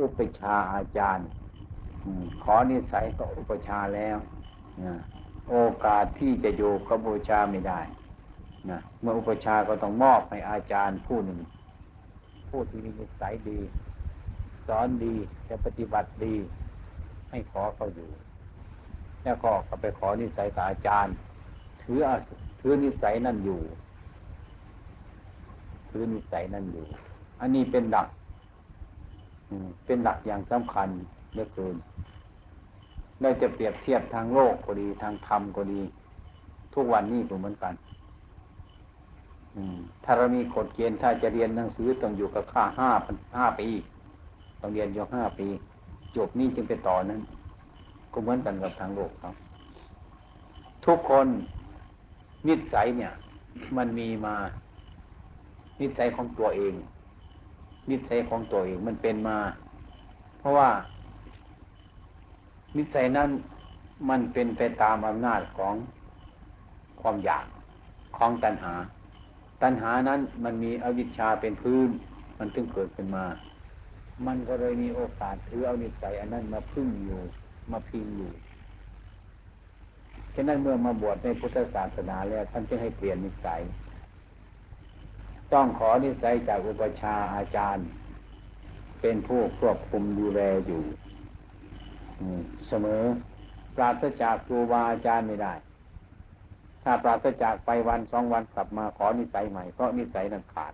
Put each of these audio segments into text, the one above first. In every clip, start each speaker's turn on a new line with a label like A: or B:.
A: อุปชาอาจารย์ขอนิสัยก็อุปชาแล้วโอกาสที่จะอยู่กับบูชาไม่ได้นะเมื่ออุปชาก็ต้องมอบให้อาจารย์ผู้หนึ่ง ผู้ที่มีนิสัยดี สอนดีจะปฏิบัติดี ให้ขอเขาอยู่ แล้วก็ก็ไปขอนิสัยกับอาจารย์ ถือถือนิสัยนั่นอยู่ถือนิสัยนั่นอยู่ อันนี้เป็นหลัก เป็นหลักอย่างสำคัญเหลือเกินเราจะเปรียบเทียบทางโลกก็ดีทางธรรมก็ดี ทุกวันนี้ก็เหมือนกันถ้าเรามีกฎเกณฑ์ถ้าจะเรียนหนังสือต้องอยู่กับค่าห้าห้าปีต้องเรียนอยู่ห้าปี จบนี้จึงไปต่อนั้น ก็เหมือนกันกับทางโลกครับ ทุกคนนิสัยเนี่ย มันมีมา นิสัยของตัวเอง นิสัยของตัวเองมันเป็นมา เพราะว่า นิสัยนั้นมันเป็นไปตามอำนาจของความอยากของตัณหา ตัณหานั้นมันมีอวิชชาเป็นพื้น มันถึงเกิดขึ้นมา มันก็เลยมีโอกาสถือเอานิสัยอันนั้นมาพึ่งอยู่ มาพิงอยู่ฉะนั้นเมื่อมาบวชในพุทธศาสนาแล้วท่านจึงให้เปลี่ยนนิสัย ต้องขอนิสัยจากอุปชาอาจารย์ เป็นผู้ควบคุมดูแลอยู่เสมอ ปราศจากครูบาอาจารย์ไม่ได้ ถ้าปราศจากไปวันสองวันกลับมาขอนิสัยใหม่เพราะนิสัยนั้นขาด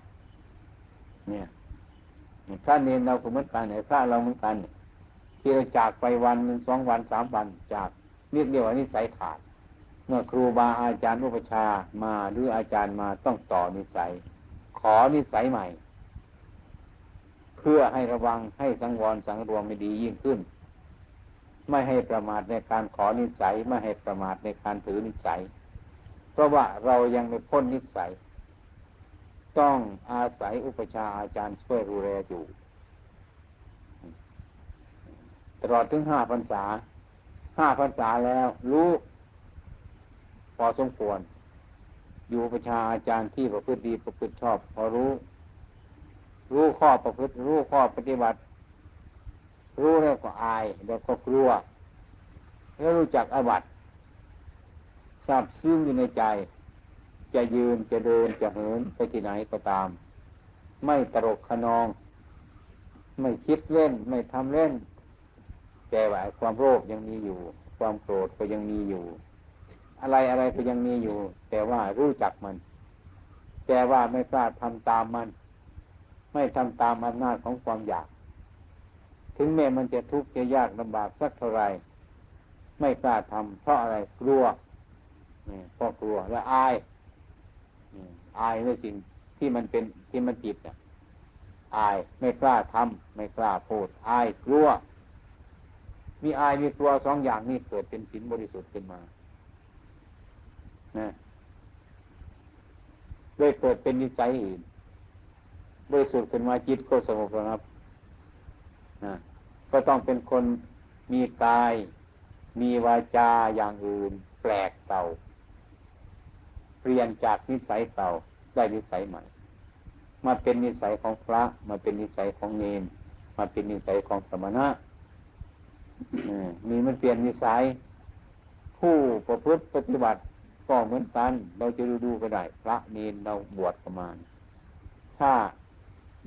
A: เนี่ยพระเนรเราก็เหมือนกันไหนพระเราเหมือนกันที่เราจากไปวันหนึ่งสองวันสามวันจากเรียกเดียวนิสัยขาด เมื่อครูบาอาจารย์อุปชามาหรืออาจารย์มาต้องต่อนิสัย ขอนิสัยใหม่ เพื่อให้ระวังให้สังวรสังรวมไม่ดียิ่งขึ้น ไม่ให้ประมาทในการขอนิสัยไม่ให้ประมาทในการถือนิสัย เพราะว่าเรายังไม่พ้นนิสัย ต้องอาศัยอุปชาอาจารย์ช่วยดูแลอยู่ตลอดถึงห้าพรรษาห้าพรรษาแล้วรู้พอสมควร อยู่ประชาอาจารย์ที่ประพฤติดีประพฤติชอบ พอรู้ รู้ข้อประพฤติ รู้ข้อปฏิบัติ รู้แล้วก็อายแล้วก็กลัว แล้วรู้จักอวัตทราบซึ้งอยู่ในใจ จะยืนจะเดินจะเหินไปที่ไหนก็ตาม ไม่ตรกขนอง ไม่คิดเล่น ไม่ทำเล่น แต่ว่าความโลภยังมีอยู่ ความโกรธก็ยังมีอยู่ อะไรอะไรก็ยังมีอยู่ แต่ว่ารู้จักมัน แต่ว่าไม่กล้าทำตามมัน ไม่ทำตามอำนาจของความอยาก ถึงแม้มันจะทุกข์จะยากลำบากสักเท่าไรไม่กล้าทำเพราะอะไรกลัวเพราะกลัวและอายอายในสิ่งที่มันเป็นที่มันผิดอะอายไม่กล้าทำไม่กล้าพูดอายกลัว มีอายมีกลัวสองอย่างนี้เกิดเป็นศีลบริสุทธิ์ขึ้นมา นะเลยเกิดเป็นนิสัยอื่นบริสุทธิ์ขึ้นมาจิตก็สงบระงับนะก็ต้องเป็นคนมีกาย มีวาจาอย่างอื่น แปลกเต่า เปลี่ยนจากนิสัยเต่าได้นิสัยใหม่ มาเป็นนิสัยของพระ มาเป็นนิสัยของเนนมาเป็นนิสัยของสมณะมีมันเปลี่ยนนิสัย ผู้ประพฤติปฏิบัติ ก็เหมือนกัน เราจะดูดูก็ได้ พระเนนเราบวชประมาณ ถ้า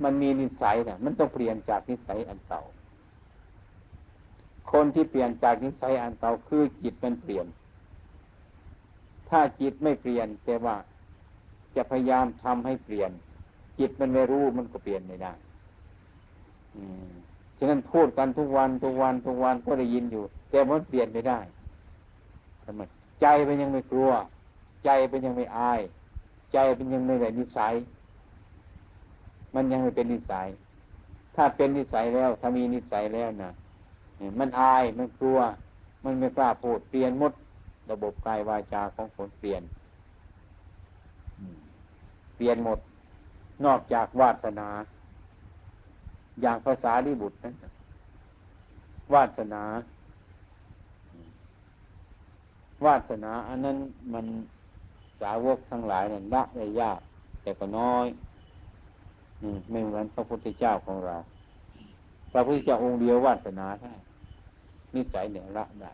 A: มันมีนิสัยเนี่ยมันต้องเปลี่ยนจากนิสัยอันเก่า คนที่เปลี่ยนจากนิสัยอันเก่าคือจิตมันเปลี่ยน ถ้าจิตไม่เปลี่ยนแต่ว่าจะพยายามทำให้เปลี่ยน จิตมันไม่รู้มันก็เปลี่ยนไม่ได้ฉะนั้นพูดกันทุกวันทุกวันทุกวันก็ได้ยินอยู่ แต่มันเปลี่ยนไม่ได้ทำไมใจเป็นยังไม่กลัว ใจเป็นยังไม่อาย ใจเป็นยังไม่ได้นิสัย มันยังไม่เป็นนิสัย ถ้าเป็นนิสัยแล้ว ถ้ามีนิสัยแล้วนะมันอายมันกลัว มันไม่กล้าพูดเปลี่ยนมด ระบบกายวาจาของคนเปลี่ยนเปลี่ยนหมด นอกจากวาสนา อย่างภาษาดิบุตรนั้นวาสนา วาสนา อันนั้นมัน สาวกทั้งหลายนั่นละได้ยากแต่ก็น้อยไม่เหมือนพระพุทธเจ้าของเรา พระพุทธเจ้าองค์เดียววาสนาได้นิสัยเนี่ยละได้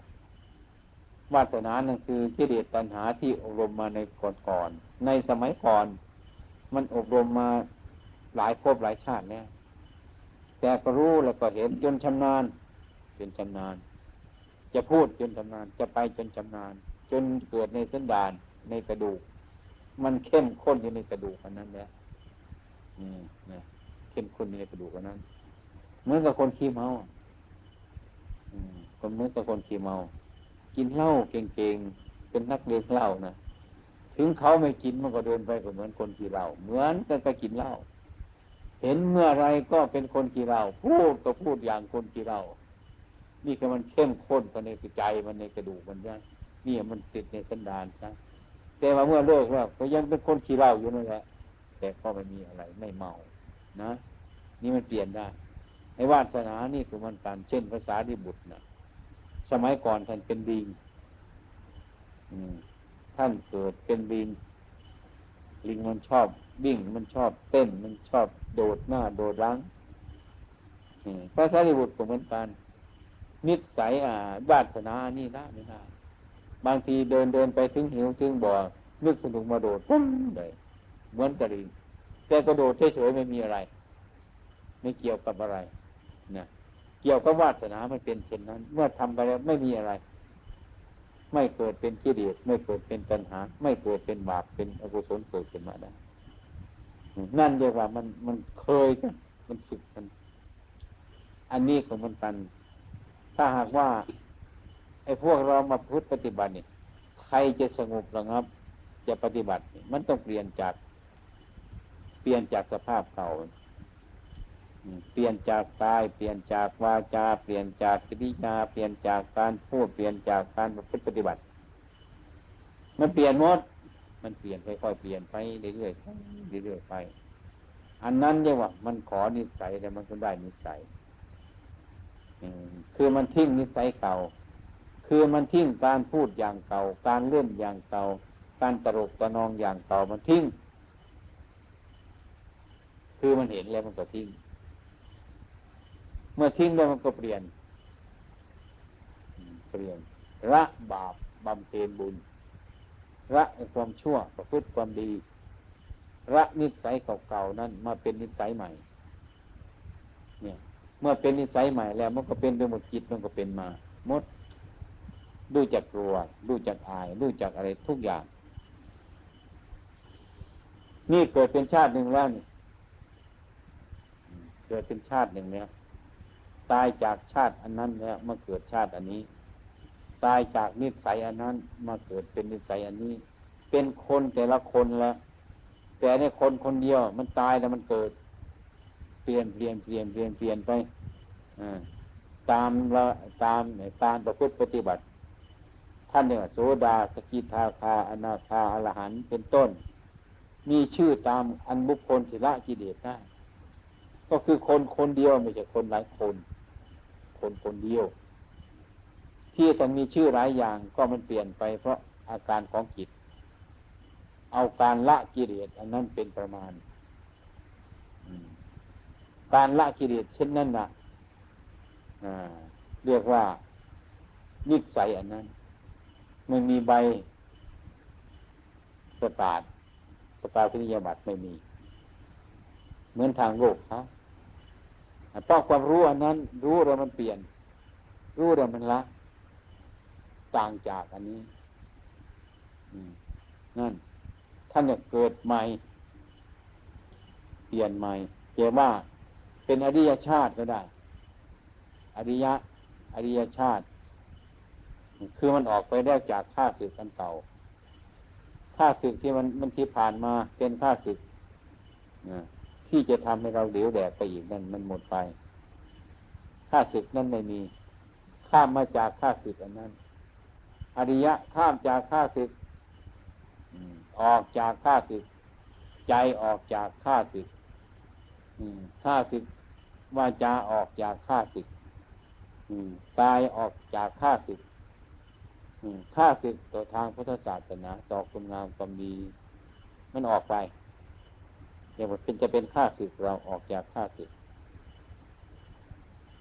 A: วาสนานั่นคือกิเลสตัณหาที่อบรมมาในก่อนๆในสมัยก่อน มันอบรมมาหลายภพหลายชาติแล้วแต่ก็รู้แล้วก็เห็นจนชำนาญจนชำนาญ จะพูดจนชำนาญจะไปจนชำนาญ จนเกิดในสันดาน ในกระดูก มันเข้มข้นอยู่ในกระดูกอันนั้นแล้วอืมนะเข้มข้นในกระดูกอันนั้น เหมือนกับคนขี้เมาอืมคนเหมือนกับคนขี้เมา กินเหล้าเก่งๆเป็นนักเลงเหล้านะถึงเขาไม่กินมันก็เดินไปก็เหมือนคนขี้เหล้าเหมือนกันก็กินเหล้าเห็นเมื่อไรก็เป็นคนกี่เราพูดก็พูดอย่างคนกี่เรานี่คือมันเข้มข้นภายในใจมันในกระดูกมันนะนี่มันติดในสันดานนะ แต่ว่าเมื่อเลิกแล้วก็ยังเป็นคนขี้เหล้าอยู่นั่นแหละแต่ก็ไม่มีอะไรไม่เมานะ นี่มันเปลี่ยนได้ไอ้วาสนานี่คือมันการเช่นภาษาที่บุตรนะสมัยก่อนท่านเป็นดิงท่านเกิดเป็นดิง ลิงมันชอบวิ่งมันชอบเต้นมันชอบโดดหน้าโดดหลังพระสารีบุตรก็เหมือนกันนิสัยอ่าบาสนานี่นะไม่ได้ บางทีเดินเดินไปถึงหิวถึงบ่อนึกสนุกมาโดดปุ้มเลยเหมือนกระดิ่งแต่กระโดดเฉยๆไม่มีอะไร ไม่เกี่ยวกับอะไรนะเกี่ยวกับวาสนาไม่เป็นเช่นนั้น เมื่อทำไปแล้วไม่มีอะไร ไม่เกิดเป็นกิเลสไม่เกิดเป็นปัญหา ไม่เกิดเป็นบาปเป็นอกุศลเกิดขึ้นมาได้นั่นเรียกว่ามันมันเคยกันมันฝึกกัน อันนี้ของมันกัน ถ้าหากว่า ไอ้พวกเรามาพุทธปฏิบัติเนี่ยใครจะสงบระงับ จะปฏิบัติ มันต้องเปลี่ยนจาก เปลี่ยนจากสภาพเก่าเปลี่ยนจากกาย เปลี่ยนจากวาจา เปลี่ยนจากกิริยา เปลี่ยนจากการพูด เปลี่ยนจากการปฏิบัติ มันเปลี่ยนหมด มันเปลี่ยนค่อยๆเปลี่ยนไปเรื่อยๆเรื่อยๆไป อันนั้นเรียกว่า มันขอนิสัยแต่มันก็ได้นิสัยคือมันทิ้งนิสัยเก่า คือมันทิ้งการพูดอย่างเก่า การเล่นอย่างเก่า การตลกตะนองอย่างเก่ามันทิ้ง คือมันเห็นแล้วมันก็ทิ้ง เมื่อทิ้งแล้วมันก็เปลี่ยน เปลี่ยนละบาปบำเพ็ญบุญละความชั่วประพฤติความดีละนิสัยเก่าๆนั้นมาเป็นนิสัยใหม่ เนี่ย เมื่อเป็นนิสัยใหม่แล้ว มันก็เป็นไปหมดจิตมันก็เป็นมาหมด ดูจักกลัวดูจักอายดูจักอะไรทุกอย่าง นี่เกิดเป็นชาติหนึ่งแล้วนี่เกิดเป็นชาติหนึ่งแล้วตายจากชาติอันนั้นแล้วมาเกิดชาติอันนี้ ตายจากนิสัยอันนั้นมาเกิดเป็นนิสัยอันนี้ เป็นคนแต่ละคนละแต่ในคนคนเดียว มันตายแล้วมันเกิด เปลี่ยนเปลี่ยนเปลี่ยนเปลี่ยนเปลี่ยนไปตามละตามตามประพฤติปฏิบัติ ท่านเนี่ยโสดาสกิทาคาอนาคาอรหันเป็นต้น มีชื่อตามอันบุคคลศิละกิเลสได้ก็คือคนคนเดียวไม่ใช่คนหลายคน คนคนเดียว ที่ต้องมีชื่อหลายอย่างก็มันเปลี่ยนไป เพราะอาการของจิต เอาการละกิเลสอันนั้นเป็นประมาณ การละกิเลสเช่นนั้นนะเรียกว่านิสัยอันนั้น ไม่มีใบประกาศประกาศพิยาบัตรไม่มี เหมือนทางโลกเขาเพราะความรู้อันนั้น รู้แล้วมันเปลี่ยน รู้แล้วมันละต่างจากอันนี้นั่นท่านจะเกิดใหม่ เปลี่ยนใหม่เกี่ยว่า เป็นอริยชาติก็ได้ อริยะ อริยชาติ คือมันออกไปได้จากข้าศึกกันเก่าข้าศึกที่มันมันที่ผ่านมาเป็นข้าศึกที่จะทำให้เราเหลวแดกไปอีกนั่นมันหมดไปข้าศึกนั้นไม่มี ข้ามมาจากข้าศึกอันนั้น อริยะข้ามจากข้าศึกออกจากข้าศึก ใจออกจากข้าศึกข้าศึกวาจาออกจากข้าศึกกายออกจากข้าศึก ข้าศึกต่อทางพุทธศาสนาต่อคุณงามความดีมันออกไปอย่างว่าเป็นจะเป็นข้าศึกเราออกจากข้าศึก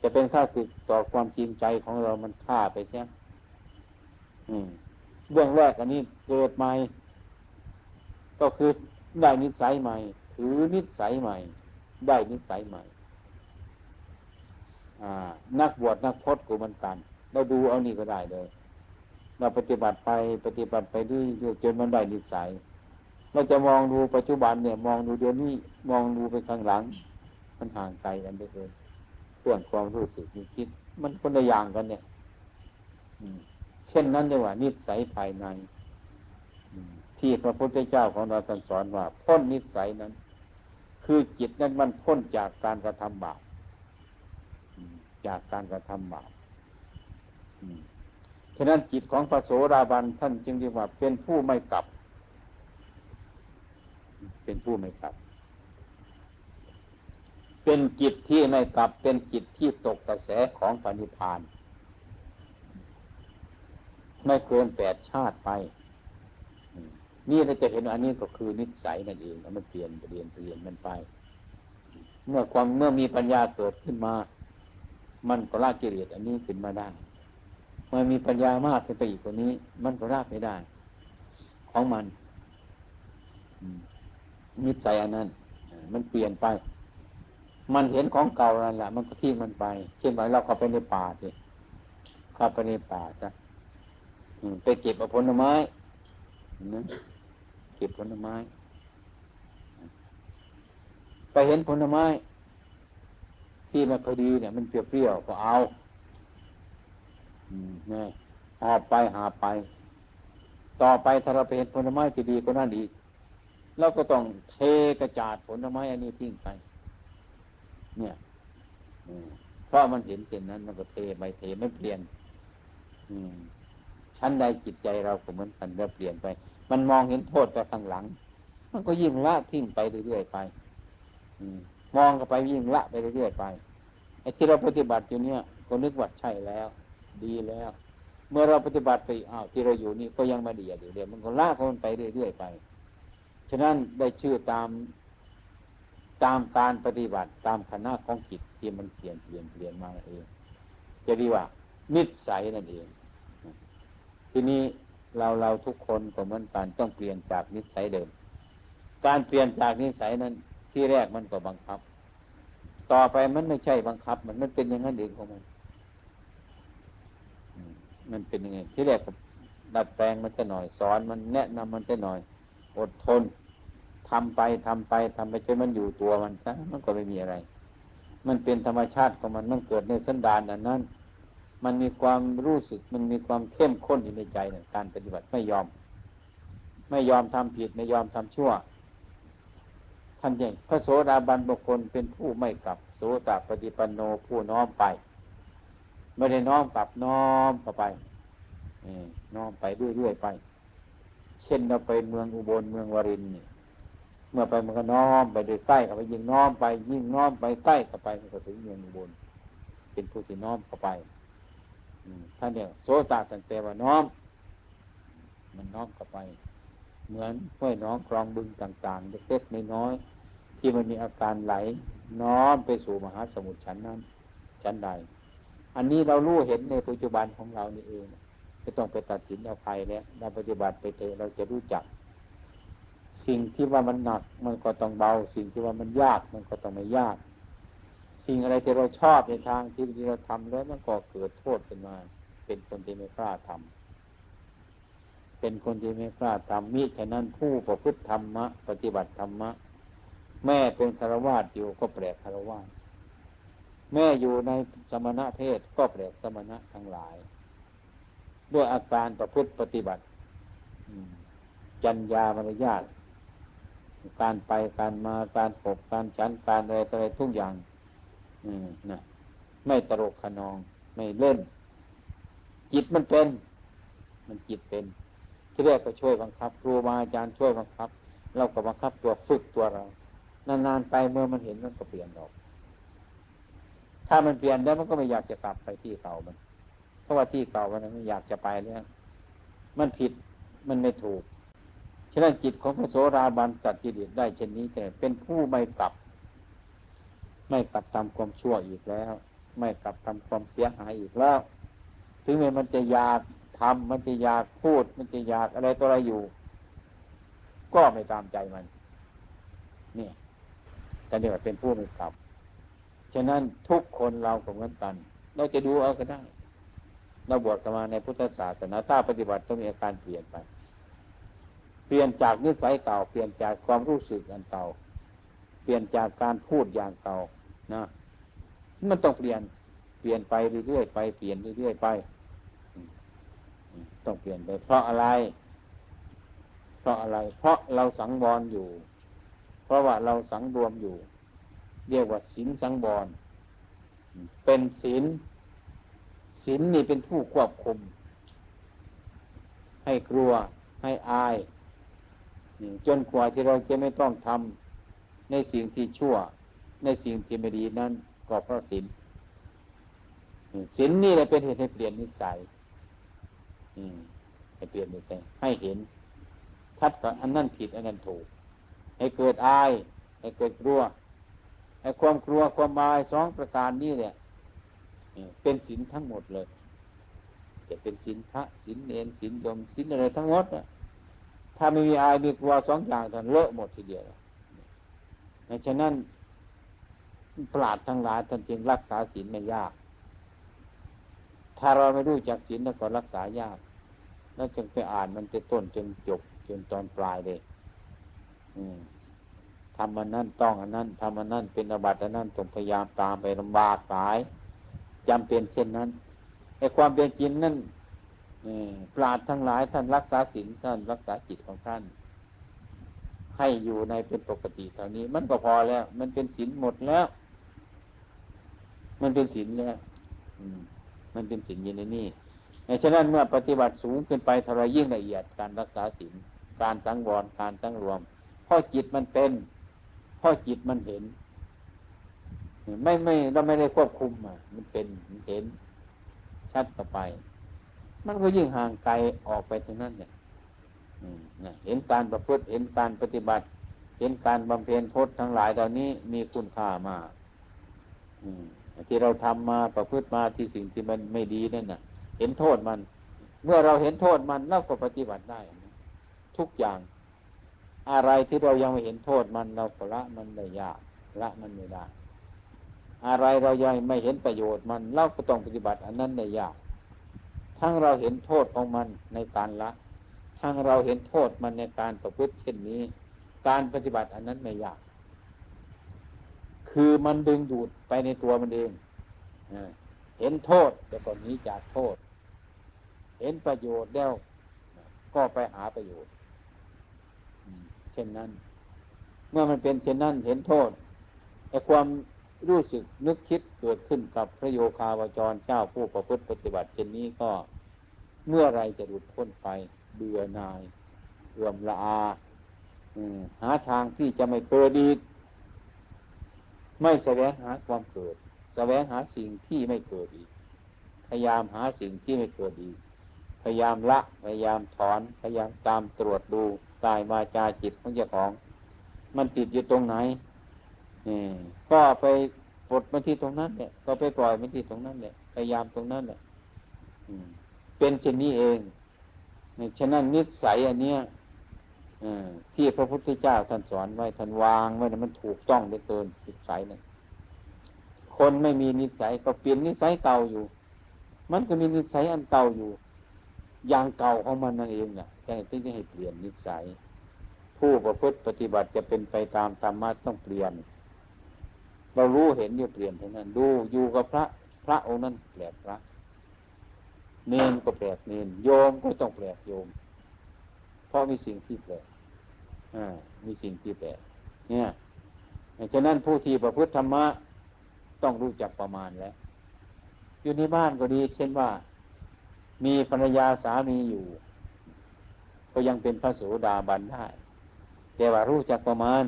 A: จะเป็นค่าศึกต่อความจริงใจของเรามันฆ่าไปใช่ไหมเบื้องแรกอันนี้เกิดใหม่ ก็คือได้นิสัยใหม่ ถือนิสัยใหม่ ได้นิสัยใหม่นักบวชนักพจน์กูมันกัน เราดูเอานี่ก็ได้เลย เราปฏิบัติไปปฏิบัติไปด้วยจนมันได้นิสัยเราจะมองดูปัจจุบันเนี่ย มองดูเดี๋ยวนี้มองดูไปข้างหลัง มันห่างไกลกันไปเลยเรื่องความรู้สึกมีคิด มันคนละอย่างกันเนี่ยเช่นนั้นเลยว่า นิสัยภายในที่พระพุทธเจ้าของเราท่านสอนว่า พ้นนิสัยนั้น คือจิตนั้นมันพ้นจากการกระทำบาปจากการกระทำบาป ฉะนั้นจิตของพระโสราบันท่านจึงเรียกว่าเป็นผู้ไม่กลับ เป็นผู้ไม่กลับ เป็นจิตที่ไม่กลับ เป็นจิตที่ตกกระแสของปณิพาน ไม่เกินแปดชาติไป นี่เราจะเห็นอันนี้ก็คือนิสัยนั่นเองมันเปลี่ยนเปลี่ยนเปลี่ยนมันไป เมื่อความเมื่อมีปัญญาเกิดขึ้นมา มันก็ละกิเลสอันนี้ขึ้นมาได้ มันมีปัญญามากขึ้นไปอีกกว่านี้ มันก็ราบไม่ได้ ของมันนิสัยอันนั้น มันเปลี่ยนไป มันเห็นของเก่านั่นแหละ มันก็ทิ้งมันไป เช่นว่าเราเข้าไปในป่าสิเข้าไปในป่าจ้ะไปเก็บผลไม้นะเก็บผลไม้ ไปเห็นผลไม้ ที่มันพอดีเนี่ย มันเปรี้ยวๆก็เอา นี่หอบไปหาไป ต่อไปถ้าเราไปเห็นผลไม้ที่ดีก็นั่นอีกเราก็ต้องเทกระจาดผลไม้อันนี้ทิ้งไป เนี่ยเพราะมันเห็นเช่นนั้นมันก็เทไปเทไม่เปลี่ยน อืมชั้นใดจิตใจเราก็เหมือนกันเราเปลี่ยนไป มันมองเห็นโทษไปข้างหลัง มันก็ยิ่งละทิ้งไปเรื่อยๆไปมองก็ไปยิ่งละไปเรื่อยๆไปไอ้ที่เราปฏิบัติอยู่เนี่ย ก็นึกว่าใช่แล้ว ดีแล้ว เมื่อเราปฏิบัติไปอ้าวที่เราอยู่นี่ก็ยังมาดีอยู่เดียวมันก็ลากมันไปเรื่อยๆไป ฉะนั้นได้ชื่อตามตามการปฏิบัติตามคณะของจิตที่มันเปลี่ยนเปลี่ยนเปลี่ยนมาเองจะดีว่า นิสัยนั่นเอง ทีนี้เราเราทุกคนก็เหมือนกันต้องเปลี่ยนจากนิสัยเดิม การเปลี่ยนจากนิสัยนั้น ที่แรกมันก็บังคับ ต่อไปมันไม่ใช่บังคับ มันมันเป็นอย่างนั้นเองของมัน มันเป็นยังไงที่แรกดัดแปลงมันจะหน่อยสอนมันแนะนำมันจะหน่อย อดทนทำไปทำไปทำไปจนมันอยู่ตัวมันซะมันก็ไม่มีอะไร มันเป็นธรรมชาติของมันมันเกิดในสันดานอันนั้น มันมีความรู้สึกมันมีความเข้มข้นอยู่ในใจในการปฏิบัติไม่ยอม ไม่ยอมทำผิดไม่ยอมทำชั่วท่านยังพระโสดาบันบุคคลเป็นผู้ไม่กลับโสตปฏิปันโนผู้น้อมไป ไม่ได้น้อมกลับน้อมเข้าไปน้อมไปเรื่อยๆไป เช่นเราไปเมืองอุบลเมืองวรินเนี่ยเมื่อไปมันก็น้อมไปโดยใกล้เข้าไปยิ่งน้อมไป ยิ่งน้อมไปใกล้เข้าไปมันก็ถึงเมืองอุบลเป็นผู้ที่น้อมเข้าไปท่านเนี่ยโสตตั้งแต่ว่าน้อม มันน้อมเข้าไป เหมือนห้วยน้องคลองบึงต่างๆเล็กๆน้อยๆที่มันมีอาการไหล น้อมไปสู่มหาสมุทรชั้นนั้นชั้นใด อันนี้เรารู้เห็นในปัจจุบันของเรานี่เองไม่ต้องไปตัดสินเอาใครแล้วเราปฏิบัติไปเถอะเราจะรู้จัก สิ่งที่ว่ามันหนักมันก็ต้องเบา สิ่งที่ว่ามันยากมันก็ต้องไม่ยาก สิ่งอะไรที่เราชอบในทางที่เราทำแล้วมันก็เกิดโทษขึ้นมา เป็นคนที่ไม่กล้าทำเป็นคนที่ไม่กล้าทำมิฉะนั้นผู้ประพฤติธรรมะปฏิบัติธรรมะแม่เป็นคารวาสอยู่ก็แปลกคารวาส แม่อยู่ในสมณะเพศก็แปลกสมณะทั้งหลาย ด้วยอาการประพฤติปฏิบัติจัญญามารยาทการไปการมาการปกการฉันการอะไรอะไรทุกอย่างนะไม่ตลกขนอง ไม่เล่น จิตมันเป็น มันจิตเป็นที่แรกก็ช่วยบังคับครูบาอาจารย์ช่วยบังคับ เราก็บังคับตัวฝึกตัวเรา นานๆไปเมื่อมันเห็นมันก็เปลี่ยนออก ถ้ามันเปลี่ยนแล้วมันก็ไม่อยากจะกลับไปที่เก่ามัน เพราะว่าที่เก่ามันไม่อยากจะไปแล้วมันผิดมันไม่ถูกฉะนั้นจิตของพระโสราบันตัดกิเลสได้เช่นนี้แต่เป็นผู้ไม่กลับ ไม่กลับทำความชั่วอีกแล้ว ไม่กลับทำความเสียหายอีกแล้ว ถึงแม้มันจะอยากทำมันจะอยากพูด มันจะอยากอะไรตัวอะไรอยู่ ก็ไม่ตามใจมัน นี่แต่เรียกว่าเป็นผู้ไม่กลับ ฉะนั้นทุกคนเราก็เหมือนกัน เราจะดูเอาก็ได้ เราบวชกันมาในพุทธศาสนาถ้าปฏิบัติต้องมีอาการเปลี่ยนไป เปลี่ยนจากนิสัยเก่า เปลี่ยนจากความรู้สึกอันเก่า เปลี่ยนจากการพูดอย่างเก่านะมันต้องเปลี่ยน เปลี่ยนไปเรื่อยๆไป เปลี่ยนเรื่อยๆไป ต้องเปลี่ยนไป เพราะอะไร เพราะอะไร เพราะเราสังวรอยู่ เพราะว่าเราสังรวมอยู่ เรียกว่าศีลสังวรเป็นศีลศีลนี่เป็นผู้ควบคุม ให้กลัวให้อายจนกว่าที่เราจะไม่ต้องทำในสิ่งที่ชั่ว ในสิ่งที่ไม่ดีนั้นก็เพราะศีลศีลนี่แหละเป็นเหตุให้เปลี่ยนนิสัยให้เปลี่ยนนิสัยให้เห็นชัดว่าอันนั้นผิดอันนั้นถูก ให้เกิดอาย ให้เกิดกลัว ให้ความกลัวความอายสองประการนี้เนี่ยเป็นศีลทั้งหมดเลย จะเป็นศีลพระศีลเนรศีลยมศีลอะไรทั้งหมดนะถ้าไม่มีอายมีกลัวสองอย่างท่านเลอะหมดทีเดียวดังฉะนั้นปราดทั้งหลายท่านจึงรักษาศีลไม่ยาก ถ้าเราไม่รู้จักศีลแล้วก็รักษายาก แล้วจึงไปอ่านมันจะต้นจนจบจนตอนปลายเลย ทำมันนั่นต้องอันนั้นทำมันนั่นเป็นอบัติอันนั้นต้องพยายามตามไปลำบากหลายจำเป็นเช่นนั้นไอ้ความเป็นจริงนั่นปราดทั้งหลายท่านรักษาศีลท่านรักษาจิตของท่าน ให้อยู่ในเป็นปกติเท่านี้ มันก็พอแล้ว มันเป็นศีลหมดแล้ว มันเป็นศีลแล้วมันเป็นศีลยู่ในนี้ฉะนั้นเมื่อปฏิบัติสูงขึ้นไปเท่าไรยิ่งละเอียดการรักษาศีลการสังวรการสังรวมเพราะจิตมันเป็น เพราะจิตมันเห็น ไม่ไม่เราไม่ได้ควบคุมอะมันเป็นมันเห็น ชัดต่อไป มันก็ยิ่งห่างไกลออกไปตรงนั้นเนี่ยเห็นการประพฤติเห็นการปฏิบัติ เห็นการบำเพ็ญพจน์ทั้งหลายเหล่านี้มีคุณค่ามากที่เราทำมาประพฤติมาที่สิ่งที่มันไม่ดีนั่นน่ะ เห็นโทษมัน เมื่อเราเห็นโทษมันเราก็ปฏิบัติได้ ทุกอย่าง อะไรที่เรายังไม่เห็นโทษมันเราก็ละมันได้ยากละมันไม่ได้ อะไรเรายังไม่เห็นประโยชน์มันเราก็ต้องปฏิบัติ อันนั้นในยาก ทั้งเราเห็นโทษของมันในการละ ทั้งเราเห็นโทษมันในการประพฤติเช่นนี้ การปฏิบัติอันนั้นไม่ยาก คือมันดึงดูดไปในตัวมันเองเห็นโทษแต่ก่อนนี้จากโทษ เห็นประโยชน์แล้วก็ไปหาประโยชน์ เช่นนั้น เมื่อมันเป็นเช่นนั้นเห็นโทษไอ้ความรู้สึกนึกคิดเกิดขึ้นกับพระโยคาวจรเจ้าผู้ประพฤติปฏิบัติเช่นนี้ก็เมื่อไรจะหลุดพ้นไปเบื่อนายเอื่อมละอาหาทางที่จะไม่เกิดอีกไม่แสวงหาความเกิด แสวงหาสิ่งที่ไม่เกิดอีก พยายามหาสิ่งที่ไม่เกิดอีก พยายามละ พยายามถอน พยายามตามตรวจดู กายมาจาจิตของเจ้าของ มันติดอยู่ตรงไหนก็ไปปลดมันที่ตรงนั้นเนี่ยก็ไปปล่อยมันที่ตรงนั้นเนี่ยพยายามตรงนั้นเนี่ยเป็นเช่นนี้เองฉะนั้นนิสัยอันเนี้ยที่พระพุทธเจ้าท่านสอนไว้ท่านวางไว้นมันถูกต้องเหลือเกินนิสัยเนี่ยคนไม่มีนิสัยก็เปลี่ยนนิสัยเก่าอยู่ มันก็มีนิสัยอันเก่าอยู่ อย่างเก่าของมันนั่นเองเนี่ยแค่ที่จะให้เปลี่ยนนิสัย ผู้ประพฤติปฏิบัติจะเป็นไปตามธรรมะต้องเปลี่ยน เรารู้เห็นอยู่เปลี่ยนเท่านั้น ดูอยู่กับพระ พระองค์นั้นแปลกพระ เนนก็แปลกเนนโยมก็ต้องแปลกโยม เพราะมีสิ่งที่แปลกอ่ามีสิ่งที่แปลกเนี่ยฉะนั้นผู้ที่ประพฤติธรรมะต้องรู้จักประมาณแล้ว อยู่ในบ้านก็ดี เช่นว่า มีภรรยาสามีอยู่ ก็ยังเป็นพระโสดาบันได้ แต่ว่ารู้จักประมาณ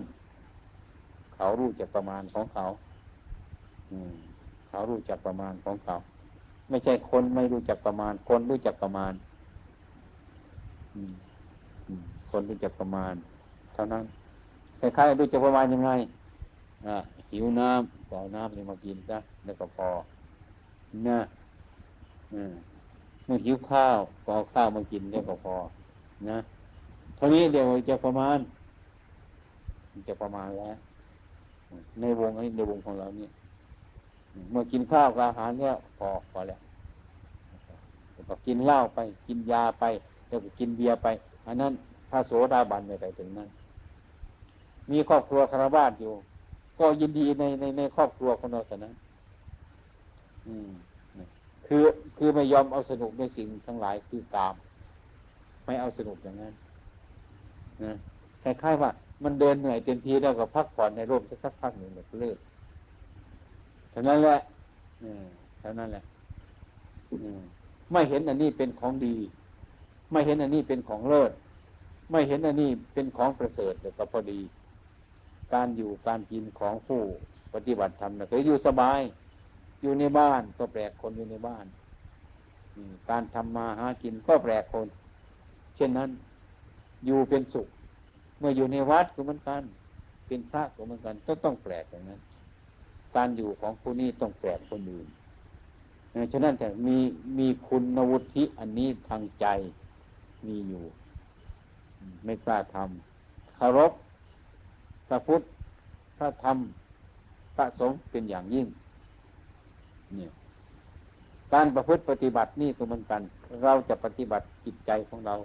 A: เขารู้จักประมาณของเขา อืม เขารู้จักประมาณของเขา ไม่ใช่คนไม่รู้จักประมาณ คนรู้จักประมาณ อืมคนรู้จักประมาณ เท่านั้นคล้ายๆรู้จักประมาณยังไงอ่าหิวน้ำก็เอาน้ำนี่มากินซะแล้วก็พอนะเมื่ อหิวข้าวก็เอาข้าวมากินได้ก็พอ นะเท่านี้เดี๋ยวจะประมาณ จะประมาณแล้ว ในวงในวงของเราเนี่ยเมื่อกินข้าวกับอาหารเนี่ยพอพอแล้วก็กินเหล้าไป กินยาไปแล้วก็กินเบียร์ไป อันนั้นพระโสดาบันไม่ไปถึงนั้น มีครอบครัวคารวาสอยู่ ก็ยินดีในในในครอบครัวของเราแต่นั้น อืม คือคือไม่ยอมเอาสนุกในสิ่งทั้งหลายคือกาม ไม่เอาสนุกอย่างนั้นนะคล้ายๆว่า มันเดินเหนื่อยเต็มทีแล้วก็พักผ่อนในร่มสักพักหนึ่งแบบเลิกเท่านั้นแหละเท่านั้นแหละไม่เห็นอันนี้เป็นของดี ไม่เห็นอันนี้เป็นของเลิศไม่เห็นอันนี้เป็นของประเสริฐแต่ก็พอดี การอยู่การกินของผู้ปฏิบัติธรรมนะเคยอยู่สบาย อยู่ในบ้านก็แปลกคนอยู่ในบ้านการทำมาหากินก็แปลกคน เช่นนั้น อยู่เป็นสุข เมื่ออยู่ในวัดก็เหมือนกัน เป็นพระก็เหมือนกันก็ต้องแปลกอย่างนั้น การอยู่ของผู้นี้ต้องแปลกคนอื่นฉะนั้นแต่มีมีคุณวุฒิอันนี้ทางใจมีอยู่ ไม่กล้าทำคารพพระพุทธพระธรรมพระสงฆ์เป็นอย่างยิ่ง เนี่ยการประพฤติปฏิบัตินี่ก็เหมือนกัน เราจะปฏิบัติจิตใจของเรา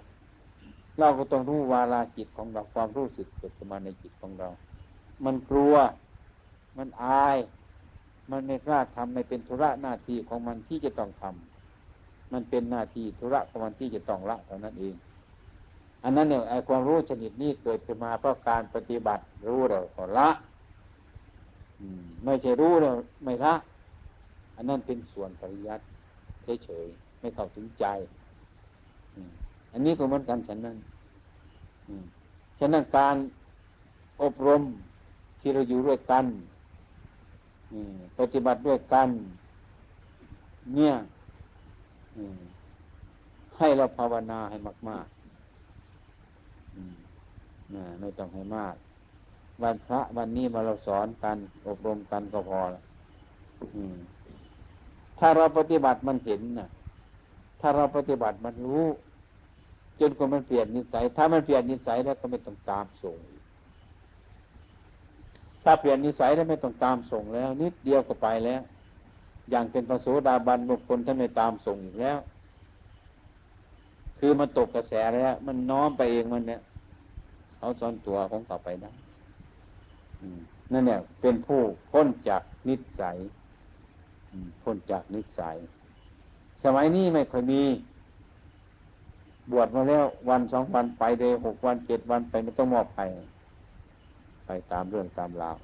A: เราก็ต้องรู้วาลาจิตของเราความรู้สึกเกิดขึ้นมาในจิตของเรา มันกลัว มันอาย มันไม่กล้าทำไม่เป็นธุระหน้าที่ของมันที่จะต้องทำมันเป็นหน้าที่ธุระของมันที่จะต้องละเท่านั้นเอง อันนั้นเนี่ยไอ้ความรู้ชนิดนี้เกิดขึ้นมาเพราะการปฏิบัติรู้เราก็ละไม่ใช่รู้เราไม่ละ อันนั้นเป็นส่วนปริยัติเฉยๆไม่เข้าถึงใจอันนี้ก็เหมือนกันฉันนั้นฉะนั้นการอบรมที่เราอยู่ด้วยกันปฏิบัติด้วยกัน เนี่ยให้เราภาวนาให้มากๆไม่ต้องให้มาก วันพระวันนี้มาเราสอนกัน อบรมกันก็พอแล้ว ถ้าเราปฏิบัติมันเห็นนะถ้าเราปฏิบัติมันรู้ จนกว่ามันเปลี่ยนนิสัย ถ้ามันเปลี่ยนนิสัยแล้วก็ไม่ต้องตามส่ง ถ้าเปลี่ยนนิสัยแล้วไม่ต้องตามส่งแล้ว นิดเดียวก็ไปแล้ว อย่างเป็นพระโสดาบันบุคคลท่านไม่ตามส่งอีกแล้ว คือมันตกกระแสแล้ว มันน้อมไปเองมันเนี่ยเขาซ้อนตัวของเขาไปได้นั่นเนี่ยเป็นผู้พ้นจากนิสัย พ้นจากนิสัย สมัยนี้ไม่ค่อยมี บวชมาแล้ววันสองวันไปเลยหกวันเจ็ดวันไปไม่ต้องมอบไป ไปตามเรื่องตามราว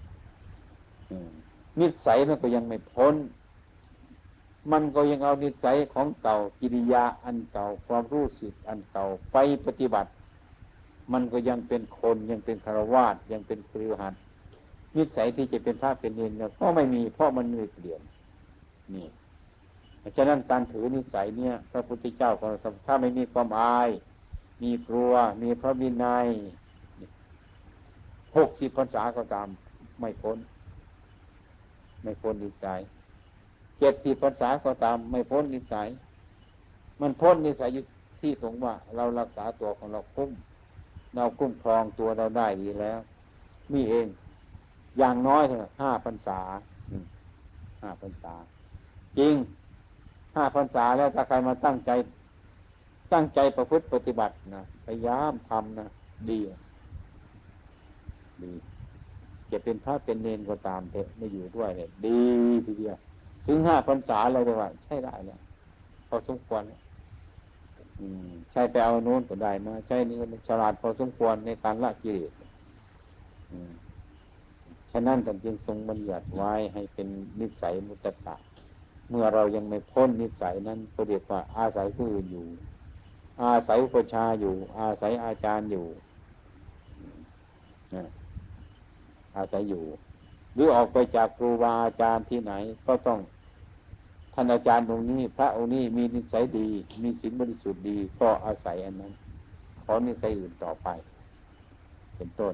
A: นิสัยมันก็ยังไม่พ้น มันก็ยังเอานิสัยของเก่ากิริยาอันเก่า ความรู้สึกอันเก่าไปปฏิบัติ มันก็ยังเป็นคนยังเป็นคารวาสยังเป็นครือหันนิสัยที่จะเป็นพระเป็นเนรก็ไม่มีเพราะมันไม่เปลี่ยน นี่ฉะนั้นการถือนิสัยเนี่ย พระพุทธเจ้าของเราถ้าไม่มีความอาย มีกลัว มีพระวินัยหกสิบพรรษาก็ตาม ไม่พ้น ไม่พ้นนิสัยเจ็ดสิบพรรษาก็ตาม ไม่พ้นนิสัย มันพ้นนิสัยอยู่ที่ตรงว่า เรารักษาตัวของเราคุ้มเราคุ้มครองตัวเราได้ดีแล้วมีเอง อย่างน้อยเถอะห้าพรรษาห้าพรรษา จริงห้าพรรษาแล้วถ้าใครมาตั้งใจ ตั้งใจประพฤติปฏิบัตินะพยายามทำนะดีดีจะเป็นพระเป็นเนนก็ตามเถอะไม่อยู่ด้วยเนี่ยดีทีเดียวถึงห้าพรรษาเลยว่า ใช่ได้เนี่ยพอสมควรใช่ไปเอาโน้นก็ได้มาใช่นี่ฉลาดพอสมควรในการละกิเลสฉะนั้นท่านจึงทรงบัญญัติไว้ให้เป็นนิสัยมุตตะ เมื่อเรายังไม่พ้นนิสัยนั้นก็เรียกว่าอาศัยผู้อื่นอยู่ อาศัยประชาอยู่ อาศัยอาจารย์อยู่อาศัยอยู่ หรือออกไปจากครูบาอาจารย์ที่ไหน ก็ต้องท่านอาจารย์ตรงนี้ พระองค์นี้มีนิสัยดี มีศีลบริสุทธิ์ดี ก็อาศัยอันนั้น ขอนิสัยอื่นต่อไป เป็นต้น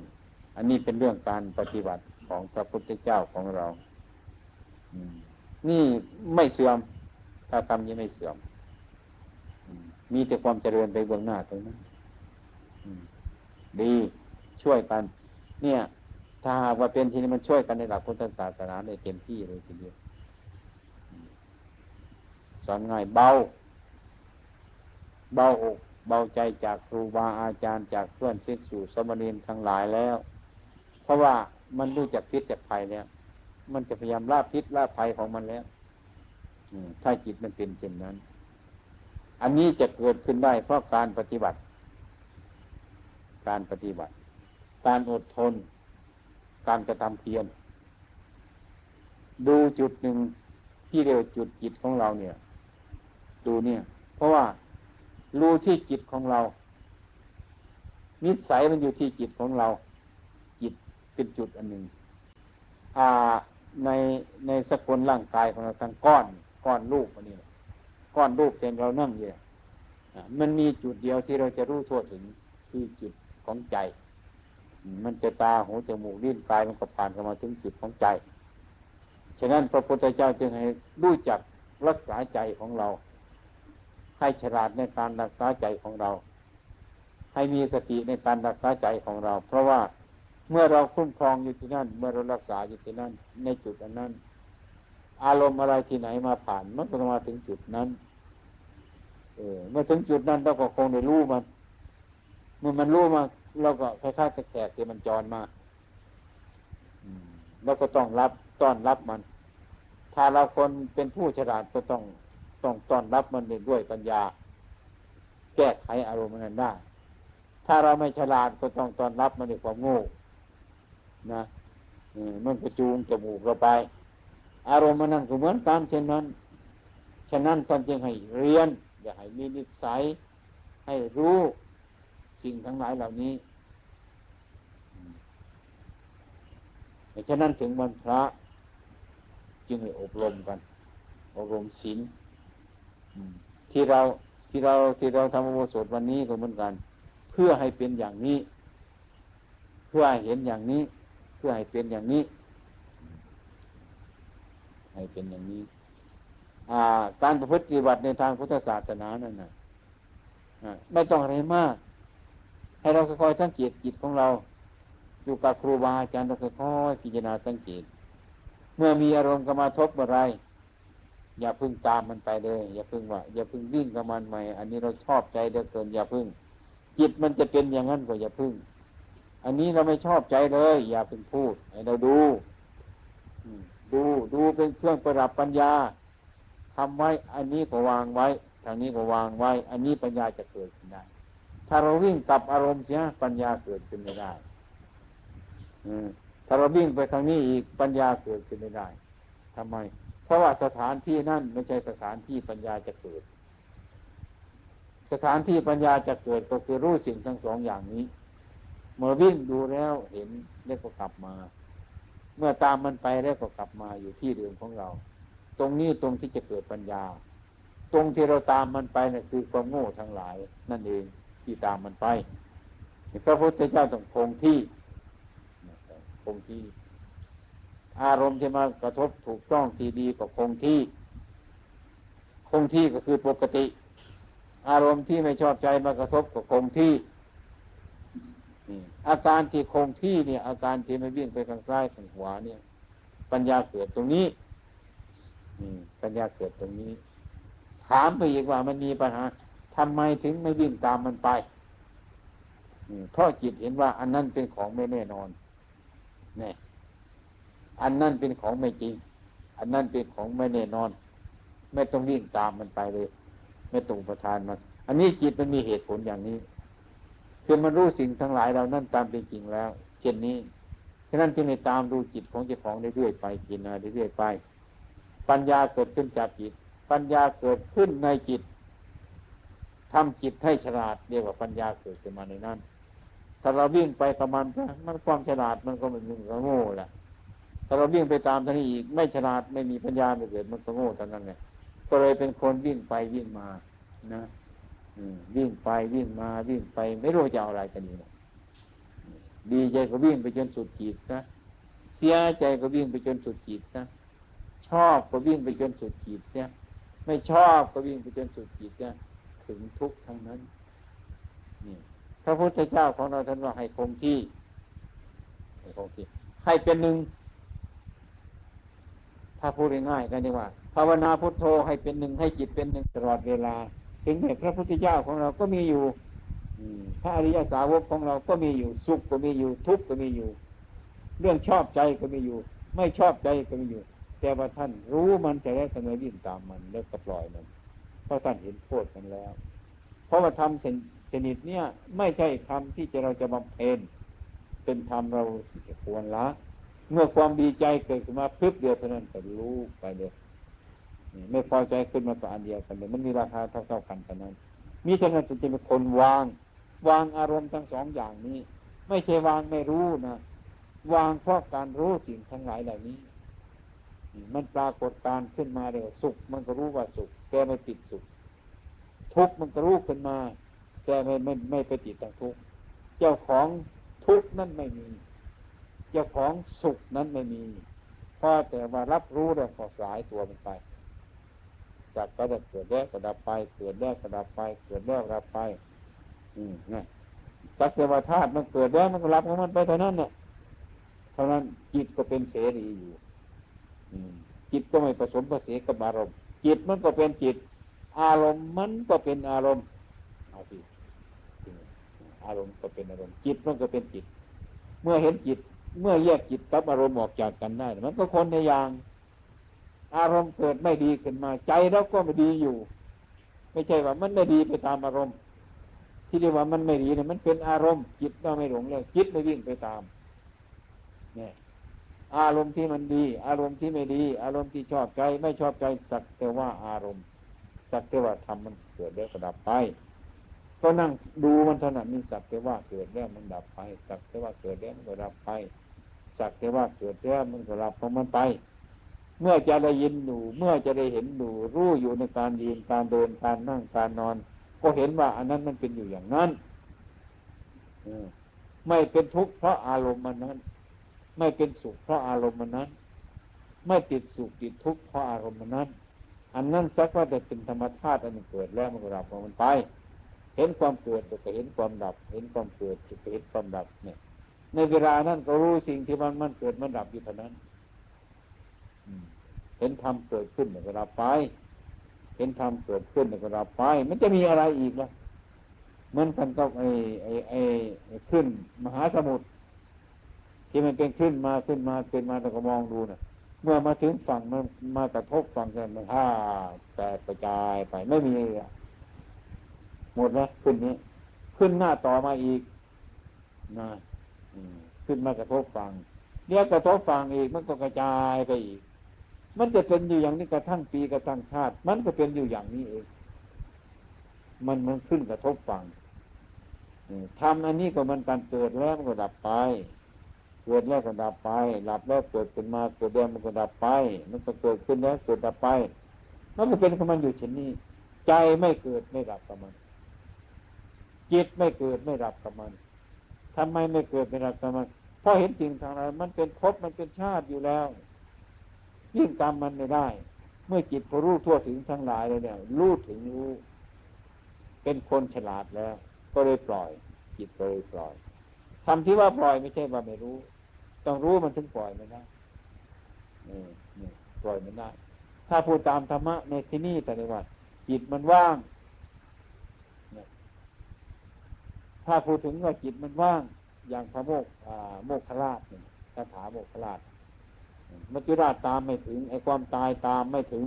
A: อันนี้เป็นเรื่องการปฏิบัติของพระพุทธเจ้าของเรา อืม นี่ไม่เสื่อมถ้าทำยังไม่เสื่อม มีแต่ความเจริญไปเบื้องหน้าตรงนั้นดีช่วยกัน เนี่ย ถ้าหากว่าเป็นที่นี้มันช่วยกันในหลักพุทธศาสนาได้เต็มที่เลยทีเดียวสอนง่ายเบา เบาอกเบาใจจากครูบาอาจารย์จากเพื่อนศิษย์สู่สมณีนทั้งหลายแล้ว เพราะว่ามันรู้จักพิษจากภัยแล้ว มันจะพยายามลาพิษลาภัยของมันแล้วถ้าจิตมันเป็นเช่นนั้น อันนี้จะเกิดขึ้นได้เพราะการปฏิบัติ การปฏิบัติ การอดทน การกระทำเพียรดูจุดหนึ่งที่เรียกจุดจิตของเราเนี่ย ดูเนี่ย เพราะว่ารู้ที่จิตของเรา นิสัยมันอยู่ที่จิตของเรา จิตเป็นจุดอันหนึ่งอ่า ในในสกุลร่างกายของเราทั้งก้อนก้อนรูปอันนี้ก้อนรูปเป็นเรานั่งอยู่มันมีจุดเดียวที่เราจะรู้ทั่วถึงคือจุดของใจ มันจะตาหูจมูกลิ้นกายมันก็ผ่านเข้ามาถึงจุดของใจ ฉะนั้นพระพุทธเจ้าจึงให้รู้จักรักษาใจของเรา ให้ฉลาดในการรักษาใจของเรา ให้มีสติในการรักษาใจของเรา เพราะว่า เมื่อเราคุ้มครองอยู่ที่นั่น เมื่อเรารักษาอยู่ที่นั่น ในจุดอันนั้น อารมณ์อะไรที่ไหนมาผ่านมันก็มาถึงจุดนั้น เออเมื่อถึงจุดนั้นเราก็คงได้รู้มันเมื่อมันรู้มาเราก็คล้ายๆแขกที่มันจรมาเราก็ต้องรับต้อนรับมัน ถ้าเราคนเป็นผู้ฉลาดก็ต้องต้องต้อนรับมันด้วยปัญญา แก้ไขอารมณ์นั้นได้ ถ้าเราไม่ฉลาดก็ต้องต้อนรับมันด้วยความโง่ นะมันกระจูงจมูกเราไป อารมณ์มันนั่นก็เหมือนกันเช่นนั้น ฉะนั้นตอนจึงให้เรียน อย่าให้มีนิสัย ให้รู้สิ่งทั้งหลายเหล่านี้ฉะนั้นถึงวันพระ จึงให้อบรมกัน อบรมศีลที่เราที่เราที่เราทำโมสดวันนี้ก็เหมือนกัน เพื่อให้เป็นอย่างนี้ เพื่อหเห็นอย่างนี้ พื่อให้เป็นอย่างนี้ ให้เป็นอย่างนี้การประพฤติปฏิบัติในทางพุทธศาสนานั่นนะไม่ต้องอะไรมาก ให้เราค่อยๆสังเกตจิตของเรา อยู่กับครูบาอาจารย์เราค่อยๆพิจารณาสังเกต เมื่อมีอารมณ์กมาทบอะไร อย่าพึ่งตามมันไปเลย อย่าพึ่งว่า อย่าพึ่งวิ่งกับมันใหม่ อันนี้เราชอบใจเดือเกิน อย่าพึ่ง จิตมันจะเป็นอย่างนั้นก็อย่าพึ่ง อันนี้เราไม่ชอบใจเลย อย่าพึ่งพูดให้เราดูดูดูเป็นเครื่องประดับปัญญาทำไว้ อันนี้ก็วางไว้ ทางนี้ก็วางไว้ อันนี้ปัญญาจะเกิดขึ้นได้ ถ้าเราวิ่งกลับอารมณ์เสียปัญญาเกิดขึ้นไม่ได้ถ้าเราวิ่งไปทางนี้อีกปัญญาเกิดขึ้นไม่ได้ทำไม เพราะว่าสถานที่นั่นไม่ใช่สถานที่ปัญญาจะเกิด สถานที่ปัญญาจะเกิดก็คือรู้สิ่งทั้งสองอย่างนี้ มื่อวิ่งดูแล้วเห็นแล้วก็กลับมา เมื่อตามมันไปแล้วก็กลับมาอยู่ที่เดิมของเรา ตรงนี้ตรงที่จะเกิดปัญญา ตรงที่เราตามมันไปนะ่ะคือความโง่ทั้งหลาย นั่นเองที่ตามมันไปพระพุทธเจ้าต้องคงที่คงที่ อารมณ์ที่มากระทบถูกต้องที่ดีก็คงที่ คงที่ก็คือปกติ อารมณ์ที่ไม่ชอบใจมากระทบก็คงที่ อาการที่คงที่เนี่ย อาการที่ไม่วิ่งไปทางซ้ายทางขวาเนี่ย ปัญญาเกิดตรงนี้ปัญญาเกิดตรงนี้ ถามไปอีกว่ามันมีปัญหาทำไมถึงไม่วิ่งตามมันไปเพราะจิตเห็นว่า อันนั้นเป็นของไม่แน่นอนเนี่ยอันนั้นเป็นของไม่จริง อันนั้นเป็นของไม่แน่นอน ไม่ต้องวิ่งตามมันไปเลย ไม่ต้องประทานมัน อันนี้จิตมันมีเหตุผลอย่างนี้ คือมันรู้สิ่งทั้งหลายเรานั่นตามเป็นจริงแล้ว เช่นนี้ฉะนั้นจึงในตามดูจิตของเจ้าของเรื่อยๆไปกินเรื่อยๆไป ปัญญาเกิดขึ้นจากจิต ปัญญาเกิดขึ้นในจิตทำจิตให้ฉลาดเรียกว่าปัญญาเกิดขึ้นมาในนั้นถ้าเราวิ่งไปประมาณมันความฉลาดมันก็มันก็โง่แหละถ้าเราวิ่งไปตามท่านี้อีกไม่ฉลาดไม่มีปัญญาไม่เกิดมันก็โง่เท่านั้นแหละก็เลยเป็นคนวิ่งไปวิ่งมานะ วิ่งไปวิ่งมาวิ่งไป ไม่รู้จะเอาอะไรกันดีดีใจก็วิ่งไปจนสุดขีดนะเสียใจก็วิ่งไปจนสุดขีดนะชอบก็วิ่งไปจนสุดขีดเนี่ย ไม่ชอบก็วิ่งไปจนสุดจิตเนี่ยถึงทุกข์ทั้งนั้นนี่พระพุทธเจ้าของเราท่านว่าให้คงที่ให้คงที่ให้เป็นหนึ่งถ้าพูดง่ายๆกันดีว่าภาวนาพุทโธให้เป็นหนึ่งให้จิตเป็นหนึ่งตลอดเวลา ถึงแม้พระพุทธเจ้าของเราก็มีอยู่พระอริยสาวกของเราก็มีอยู่สุขก็มีอยู่ ทุกข์ก็มีอยู่ เรื่องชอบใจก็มีอยู่ ไม่ชอบใจก็มีอยู่ แต่ว่าท่านรู้มันจะได้ทำไมวิ่งตามมันแล้วก็ปล่อยมันเพราะท่านเห็นโทษกันแล้ว เพราะว่าทำชนิดเนี้ยไม่ใช่ธรรมที่จะเราจะบำเพ็ญเป็นธรรมเราควรละ เมื่อความดีใจเกิดขึ้นมาพึบเดียวเท่านั้นก็รู้ไปเลย ไม่พอใจขึ้นมาก็อันเดียวกันเลยมันมีราคาเท่าๆกันเท่นั้น มีเท่านั้นจะเป็นคนวาง วางอารมณ์ทั้งสองอย่างนี้ ไม่ใช่วางไม่รู้นะวางเพราะการรู้สิ่งทั้งหลายเหล่านี้ มันปรากฏการขึ้นมาเดี๋ยวสุข มันก็รู้ว่าสุขแกไม่ติดสุข ทุกข์มันก็รู้ขึ้นมา แต่ไม่ไม่ไม่ไปติดต่างทุกข์เจ้าของทุกข์นั้นไม่มี เจ้าของสุขนั้นไม่มีเพราะแต่ว่ารับรู้แล้วก็สายตัวมันไป จากก็จะเกิดแล้วก็ดับไป เกิดแล้วก็ดับไป เกิดแล้วดับไป อืมนะสักเทวธาตุมันเกิดแล้วมันก็รับของมันไปเท่านั้นเนี่ยเท่านั้นจิตก็เป็นเสรีอยู่จิตก็ไม่ผสมผสมกับอารมณ์ จิตมันก็เป็นจิต อารมณ์มันก็เป็นอารมณ์เอาสิอารมณ์ก็เป็นอารมณ์ จิตมันก็เป็นจิต เมื่อเห็นจิต เมื่อแยกจิตกับอารมณ์ออกจากกันได้ มันก็คนในอย่าง อารมณ์เกิดไม่ดีขึ้นมา ใจเราก็ไม่ดีอยู่ ไม่ใช่ว่ามันไม่ดีไปตามอารมณ์ ที่เรียกว่ามันไม่ดีเนี่ยมันเป็นอารมณ์จิตเราไม่หลงเลยจิตไม่วิ่งไปตามเนี่ยอารมณ์ที่มันดี อารมณ์ที่ไม่ดี อารมณ์ที่ชอบใจไม่ชอบใจสักแต่ว่าอารมณ์สักแต่ว่าทำมันเกิดแล้วก็ดับไป ก็นั่งดูมันเท่านั้นมีสักแต่ว่าเกิดแล้วมันดับไป สักแต่ว่าเกิดแล้วมันก็ดับไป สักแต่ว่าเกิดแล้วมันก็ดับของมันไป เมื่อจะได้ยินดูเมื่อจะได้เห็นดูรู้อยู่ในการยืนการเดินการนั่งการนอน ก็เห็นว่า อันนั้นมันเป็นอยู่อย่างนั้นไม่เป็นทุกข์เพราะอารมณ์มันนั้น ไม่เป็นสุขเพราะอารมณ์มันนั้น ไม่ติดสุขติดทุกข์เพราะอารมณ์มันนั้น อันนั้นสักว่าแต่เป็นธรรมชาติอันเกิดแล้วมันก็ดับมันไป เห็นความเกิดก็เห็นความดับ เห็นความเกิดก็เห็นความดับเนี่ย ในเวลานั้นก็รู้สิ่งที่มันมันเกิดมันดับอยู่เท่านั้น เห็นธรรมเกิดขึ้นก็ดับไป เห็นธรรมเกิดขึ้นก็ดับไป มันจะมีอะไรอีกล่ะมันกันก็ไอ้ไอ้ไอ้ขึ้นมหาสมุทรที่มันเป็นขึ้นมาขึ้นมาเป็นมาเราก็มองดูน่ะเมื่อมาถึงฝั่งมันมากระทบฝั่งกันมันห้าแตกกระจายไปไม่มีหมดแล้วขึ้นนี้ ขึ้นหน้าต่อมาอีกนะขึ้นมากระทบฝั่งเดี๋ยวกระทบฝั่งอีกมันก็กระจายไปอีก มันจะเป็นอยู่อย่างนี้กระทั่งปีกระทั่งชาติ มันก็เป็นอยู่อย่างนี้เอง มันมันขึ้นกระทบฝั่งทำอันนี้ก็มันการเกิดแล้วมันก็ดับไป เกิดแล้วก็ดับไปหลับแล้วเกิดขึ้นมาเกิดแล้วมันก็ดับไป มันก็เกิดขึ้นแล้วเกิดดับไป มันก็เป็นของมันอยู่เช่นนี้ ใจไม่เกิดไม่ดับกับมัน จิตไม่เกิดไม่ดับกับมันทำไมไม่เกิดไม่ดับกับมัน เพราะเห็นสิ่งทางนั้นมันเป็นภพมันเป็นชาติอยู่แล้ว ยิ่งตามมันไม่ได้ เมื่อจิตพอรู้ทั่วถึงทั้งหลายเลยเนี่ยรู้ถึงรู้ เป็นคนฉลาดแล้ว ก็เลยปล่อย จิตก็เลยปล่อยทำที่ว่าปล่อยไม่ใช่ว่าไม่รู้ ต้องรู้มันถึงปล่อยมันได้นี่ปล่อยมันได้ ถ้าพูดตามธรรมะในที่นี่แต่ในว่าจิตมันว่างถ้าพูดถึงว่าจิตมันว่าง อย่างพระโมกโมกขราชเนี่ยคาถาโมกขราช มัจจุราชตามไม่ถึง ไอ้ความตายตามไม่ถึง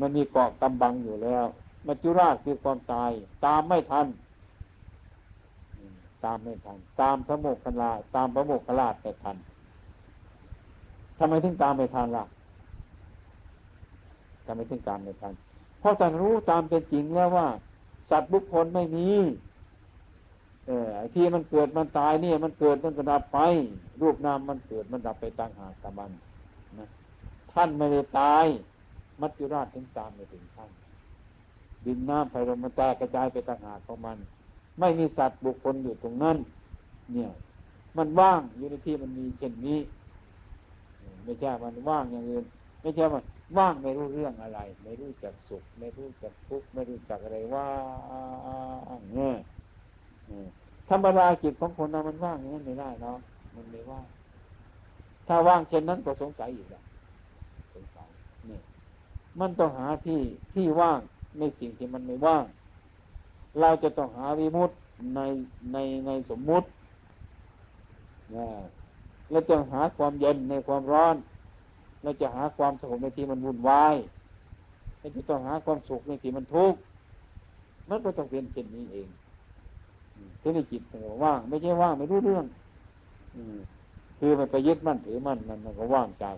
A: มันมีเกาะกำบังอยู่แล้วมัจจุราชคือความตาย ตามไม่ทันตามไม่ทัน ตามพระโมกขลาตามพระโมกขลาชไปทันทำไมถึงตามไม่ทันล่ะทำไมถึงตามไม่ทันเพราะท่านรู้ตามเป็นจริงแล้วว่า สัตว์บุคคลไม่มี ออที่มันเกิดมันตายเนี่ย มันเกิดมันก็ดับไป รูปนามมันเกิดมันดับไปต่างหากกับมันนะท่านไม่ได้ตาย มัจจุราชถึงตามไม่ถึงท่านดินน้ำไฟลมมันแตกกระจายไปต่างหากของมัน ไม่มีสัตว์บุคคลอยู่ตรงนั้น เนี่ย มันว่างอยู่ในที่มันมีเช่นนี้ ไม่ใช่มันว่างอย่างอื่นไม่ใช่ว่าว่างไม่รู้เรื่องอะไร ไม่รู้จักสุข ไม่รู้จักทุกข์ไม่รู้จักอะไรว่างเนี่ย ธรรมดาจิตของคนเรามันว่างอย่างนั้นไม่ได้เนาะมันไม่ว่างถ้าว่างเช่นนั้นก็สงสัยอีกแล้วสงสัยนี่มันต้องหาที่ที่ว่างในสิ่งที่มันไม่ว่าง เราจะต้องหาวิมุตในในในสมมุตินะเราจะหาความเย็นในความร้อน เราจะหาความสงบในที่มันวุ่นวายเราจะต้องหาความสุขในที่มันทุกข์มันก็ต้องเป็นเช่นนี้เอง ที่นี่จิตว่าง ไม่ใช่ว่างไม่รู้เรื่องคือมันไปยึดมั่นถือมั่นมันมันก็ว่างจาก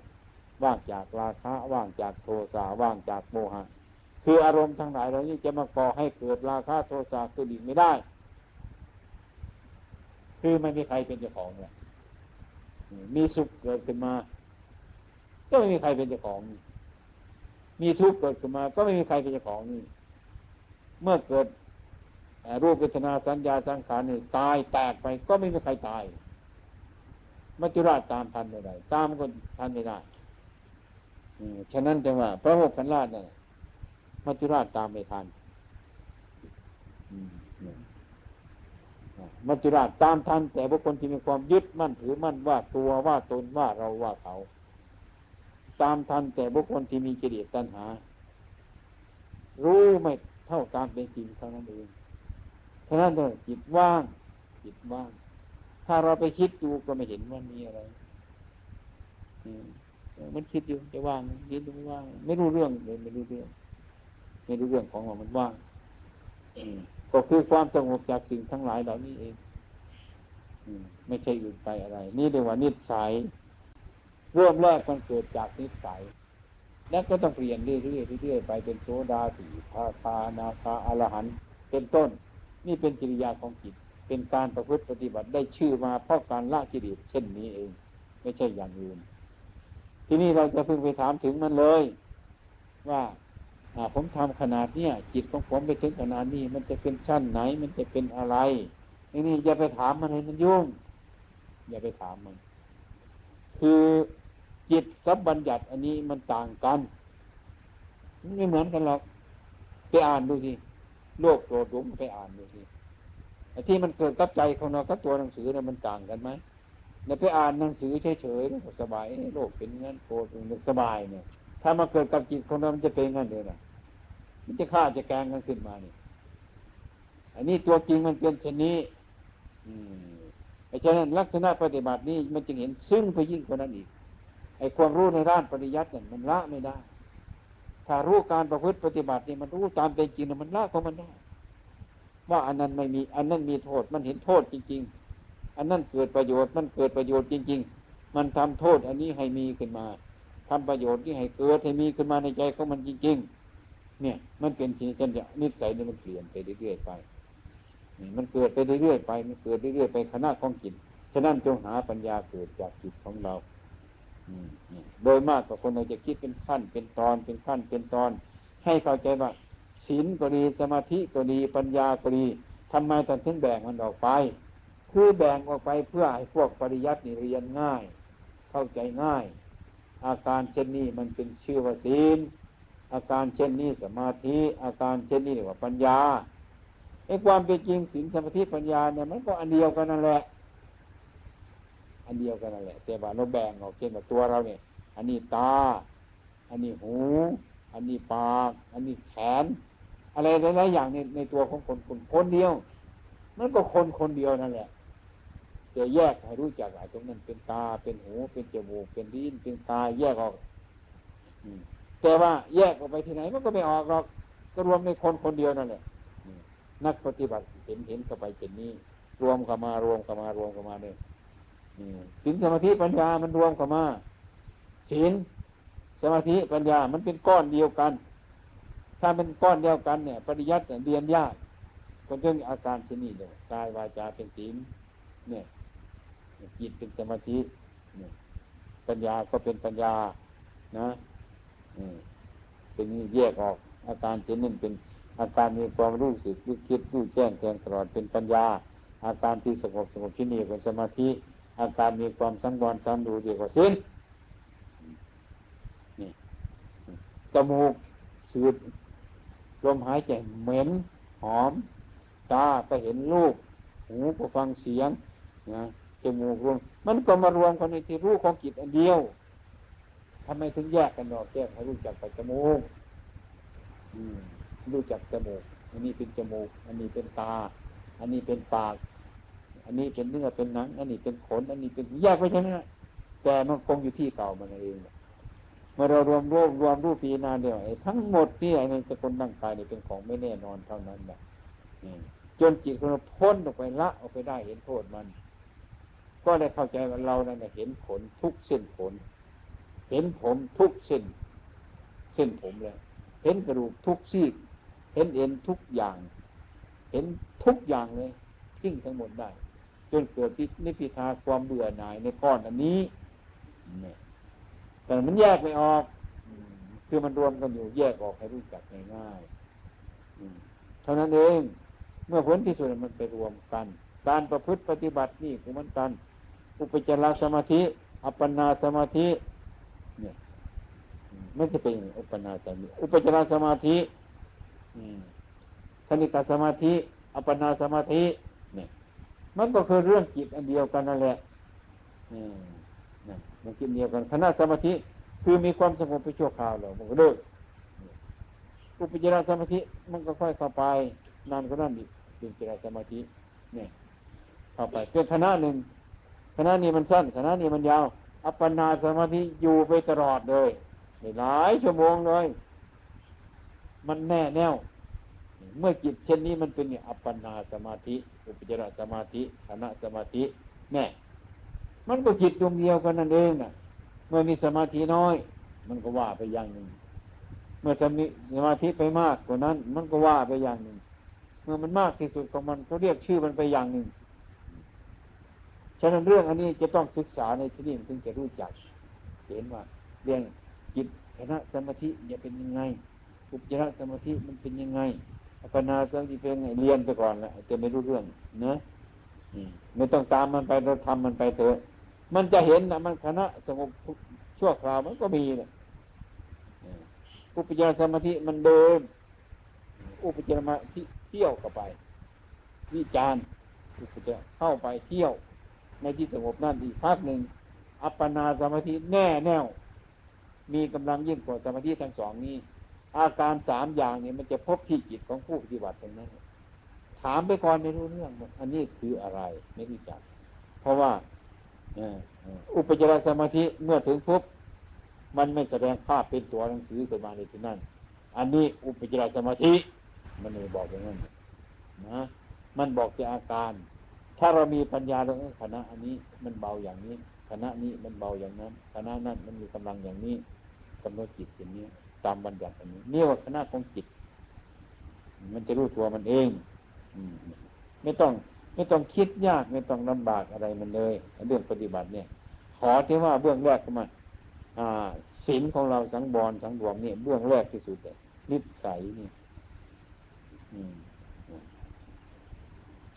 A: ว่างจากราคะว่างจากโทสะว่างจากโมหะ คืออารมณ์ทั้งหลายเหล่านี้จะมาก่อให้เกิดราคะโทสะคือดีไม่ได้ คือไม่มีใครเป็นเจ้าของเลยมีสุขเกิดขึ้นมา ก็ไม่มีใครเป็นเจ้าของ มีทุกข์เกิดขึ้นมา ก็ไม่มีใครเป็นเจ้าของนี่เมื่อเกิด รูปเวทนาสัญญาสังขารนี่ตายแตกไปก็ไม่มีใครตายมัจจุราชตามทันไม่ได้ตามก็ทันไม่ได้ฉะนั้นจึงว่า พระโมกขันราชเนี่ยมัจจุราชตามไม่ทันมัจจุราชตามทันแต่บุคคลที่มีความยึดมั่นถือมั่นว่าตัวว่าตนว่าเราว่าเขา ตามทันแต่บุคคลที่มีกิเลสตัณหา รู้ไม่เท่าตามเป็นจริงเท่านั้นเอง ฉะนั้นเลยจิตว่าง จิตว่าง ถ้าเราไปคิดดูก็ไม่เห็นว่ามีอะไรมันคิดอยู่จะว่างคิดดูว่าง ไม่รู้เรื่องเลยไม่รู้เรื่อง ไม่รู้เรื่องของมันมันว่างก็คือความสงบจากสิ่งทั้งหลายเหล่านี้เองไม่ใช่อื่นไปอะไร นี่เรียกว่านิสัยเริ่มแรกมันเกิดจากนิสัยแล้วก็ต้องเปลี่ยนเรื่อยๆเรื่อยๆไปเป็นโซดาสีพาคานาคาอรหันเป็นต้น นี่เป็นกิริยาของจิต เป็นการประพฤติปฏิบัติได้ชื่อมาเพราะการละกิเลสเช่นนี้เอง ไม่ใช่อย่างอื่น ทีนี้เราจะเพิ่งไปถามถึงมันเลย ว่าผมทำขนาดเนี้ยจิตของผมไปถึงขนาดนี้ มันจะเป็นชั้นไหน มันจะเป็นอะไรนี่อย่าไปถามมันให้มันยุ่ง อย่าไปถามมัน คือจิตกับบัญญัติอันนี้มันต่างกันไม่เหมือนกันหรอกไปอ่านดูสิ โลกโกรธหลงไปอ่านดูสิไอ้ที่มันเกิดกับใจของเรากับตัวหนังสือเนี่ยมันต่างกันไหมเนี่ยไปอ่านหนังสือเฉยๆแล้วสบายโลกเป็นงั้นโกรธมันสบายเนี่ย ถ้ามาเกิดกับจิตของเรามันจะเป็นงั้นเลยนะมันจะฆ่าจะแกงกันขึ้นมาเนี่ยอันนี้ตัวจริงมันเป็นเช่นนี้ อืมไอ้ฉะนั้นลักษณะปฏิบัตินี้มันจึงเห็นซึ่งไปยิ่งกว่านั้นอีกไอ้ความรู้ในด้านปริยัติเนี่ยมันละไม่ได้ ถ้ารู้การประพฤติปฏิบัตินี่มันรู้ตามเป็นจริงมันละของมันได้ ว่าอันนั้นไม่มี อันนั้นมีโทษ มันเห็นโทษจริง ๆ อันนั้นเกิดประโยชน์ มันเกิดประโยชน์จริง ๆ มันทำโทษ อันนี้ให้มีขึ้นมาทำประโยชน์ที่ให้เกิดให้มีขึ้นมาในใจของมันจริง ๆ เนี่ย มันเป็นสิ่งที่นิสัยเนี่ยมันเปลี่ยนไปเรื่อยๆไปมันเกิดไปเรื่อยๆไป มันเกิดเรื่อยๆไปขณะของจิต ฉะนั้นจงหาปัญญาเกิดจากจิตของเรา โดยมากกับคนเราจะคิดเป็นขั้น เป็นตอนเป็นขั้นเป็นตอน ให้เข้าใจว่าศีลก็ดีสมาธิก็ดีปัญญาก็ดีทำไมตอนถึงแบ่งมันออกไป คือแบ่งออกไปเพื่อให้พวกปริยัตินี่เรียนง่าย เข้าใจง่าย อาการเช่นนี้มันเป็นชื่อว่าศีลอาการเช่นนี้สมาธิอาการเช่นนี้เรียกว่าปัญญาไอ้ความเป็นจริงศีลสมาธิปัญญาเนี่ยมันก็อันเดียวกันนั่นแหละ อันเดียวกันนั่นแหละ แต่ว่าเราแบ่งออกเช่นว่าตัวเราเนี่ย อันนี้ตา อันนี้หู อันนี้ปาก อันนี้แขน อะไรหลายๆอย่างในในตัวของคนคนคนเดียวมันก็คนคนเดียวนั่นแหละจะแยกให้รู้จักว่าตรงนั้นเป็นตาเป็นหู เป็นจมูกเป็นลิ้นเป็นตาแยกออกแต่ว่าแยกออกไปที่ไหนมันก็ไม่ออกหรอกก็รวมในคนคนเดียวนั่นแหละนักปฏิบัติเห็นเห็นเข้าไปเช่นนี้ รวมเข้ามารวมเข้ามารวมเข้ามาเนี่ย ศีลสมาธิปัญญามันรวมกันมาศีลสมาธิปัญญามันเป็นก้อนเดียวกัน ถ้าเป็นก้อนเดียวกันเนี่ย ปริยัติเรียนยากคนเรื่องอาการชนิดเดียวกายวาจาเป็นศีลเนี่ยจิตเป็นสมาธิเนี่ยปัญญาก็เป็นปัญญานะเป็นแยกออก อาการชนิดเป็นอาการมีความรู้สึกรู้คิดรู้แจ้งแทงตลอดเป็นปัญญา อาการที่สงบสงบที่นี่เป็นสมาธิ อาการมีความสังวรสังดูเดียวกับสิ้นนี่จมูกสูดลมหายใจเหม็นหอม ตาก็เห็นรูปหูก็ฟังเสียงนะจมูกรวมมันก็มารวมกันในที่รู้ของจิตอันเดียวทำไมถึงแยกกันออกแยกให้รู้จักไปจมูกรู้จักจมูก อันนี้เป็นจมูก อันนี้เป็นตา อันนี้เป็นปาก อันนี้เป็นเนื้อเป็นหนัง อันนี้เป็นขน อันนี้เป็นแยกไปใช่ไหมแต่มันคงอยู่ที่เก่ามันเองเมื่อเรารวมรวมรวมรูปปีนาเดียวไอ้ทั้งหมดนี่ไอ้ในสกุลร่างกายนี่เป็นของไม่แน่นอนเท่านั้นแหละจนจิตเราพ้นออกไปละออกไปได้เห็นโทษมัน ก็ได้เข้าใจว่าเรานั่นเห็นขนทุกเส้นขน เห็นผมทุกเส้น เส้นผมเลยเห็นกระดูกทุกซี่เห็นเอ็นทุกอย่าง เห็นทุกอย่างเลยทิ้งทั้งหมดได้ จนเกิดนิพพิทาความเบื่อหน่ายในก้อนอันนี้เนี่ยแต่มันแยกไม่ออก คือมันรวมกันอยู่แยกออกให้รู้จักง่ายๆเท่านั้นเอง เมื่อผลที่สุดมันไปรวมกัน การประพฤติปฏิบัตินี่คือมันกัน อุปจารสมาธิ อัปปนาสมาธิ เนี่ยไม่จะเป็นอุปนาสมาธิอุปจารสมาธิคณิกาสมาธิ อัปปนาสมาธิเนี่ย มันก็คือเรื่องจิตอันเดียวกันนั่นแหละมันกินเดียวกันคณะสมาธิคือมีความสงบไปชั่วคราวแล้วมันก็เลิกอุปจารสมาธิมันก็ค่อยเข้าไปนานก็นั่นอีกเป็นจารสมาธิเนี่ยเข้าไปเป็นคณะหนึ่งคณะนี้มันสั้นคณะนี้มันยาว อัปปนาสมาธิอยู่ไปตลอดเลยหลายชั่วโมงเลย มันแน่แน่วเมื่อจิตเช่นนี้มันเป็นอัปปนาสมาธิ อุปจารสมาธิคณะสมาธิแน่มันก็จิตดวงเดียวกันนั่นเองน่ะเมื่อมีสมาธิน้อย มันก็ว่าไปอย่างหนึ่ง เมื่อจะมีสมาธิไปมากกว่านั้น มันก็ว่าไปอย่างหนึ่ง เมื่อมันมากที่สุดของมันก็เรียกชื่อมันไปอย่างหนึ่งฉะนั้นเรื่องอันนี้จะต้องศึกษาในที่นี้ถึงจะรู้จัก เห็นว่าเรื่องจิตคณะสมาธิจะเป็นยังไงอุปจารสมาธิมันเป็นยังไง อัปนาสมาธิเป็นยังไงเรียนไปก่อนแหละจะไม่รู้เรื่องเนะไม่ต้องตามมันไปเราทำมันไปเถอะมันจะเห็นนะมันคณะสงบชั่วคราวมันก็มีนี่ยอุปจารสมาธิมันเดิน อุปจารสมาธิเที่ยวกับไป วิจารอุปจารเข้าไปเที่ยว ในที่สงบนั่นอีกพักหนึ่งอัปปนาสมาธิแน่แน่วมีกำลังยิ่งกว่าสมาธิทั้งสองนี้ อาการสามอย่างเนี้มันจะพบที่จิตของผู้ปฏิบัติตรงนั้นถามไปก่อนไม่รู้เรื่องอันนี้คืออะไรไม่รู้จัก เพราะว่าอุปจารสมาธิเมื่อถึงปุ๊บมันไม่แสดงภาพเป็นตัวหนังสือขึ้นมาในที่นั่น อันนี้อุปจารสมาธิ มันเลยบอกอย่างนั้นนะมันบอกแต่อาการ ถ้าเรามีปัญญาเราคณะอันนี้มันเบาอย่างนี้คณะนี้มันเบาอย่างนั้นคณะนั้นมันมีกำลังอย่างนี้กำหนดจิตอย่างนี้ ตามบัญญัติอันนี้เนี่ว่าคณะของจิต มันจะรู้ตัวมันเองไม่ต้อง ไม่ต้องคิดยากไม่ต้องลำบากอะไรมันเลยเรื่องปฏิบัติเนี่ย ขอที่ว่าเบื้องแรกก็มาศีลของเราสังบอลสังรวมเนี่ยเบื้องแรกที่สุดเลยนิสัยนี่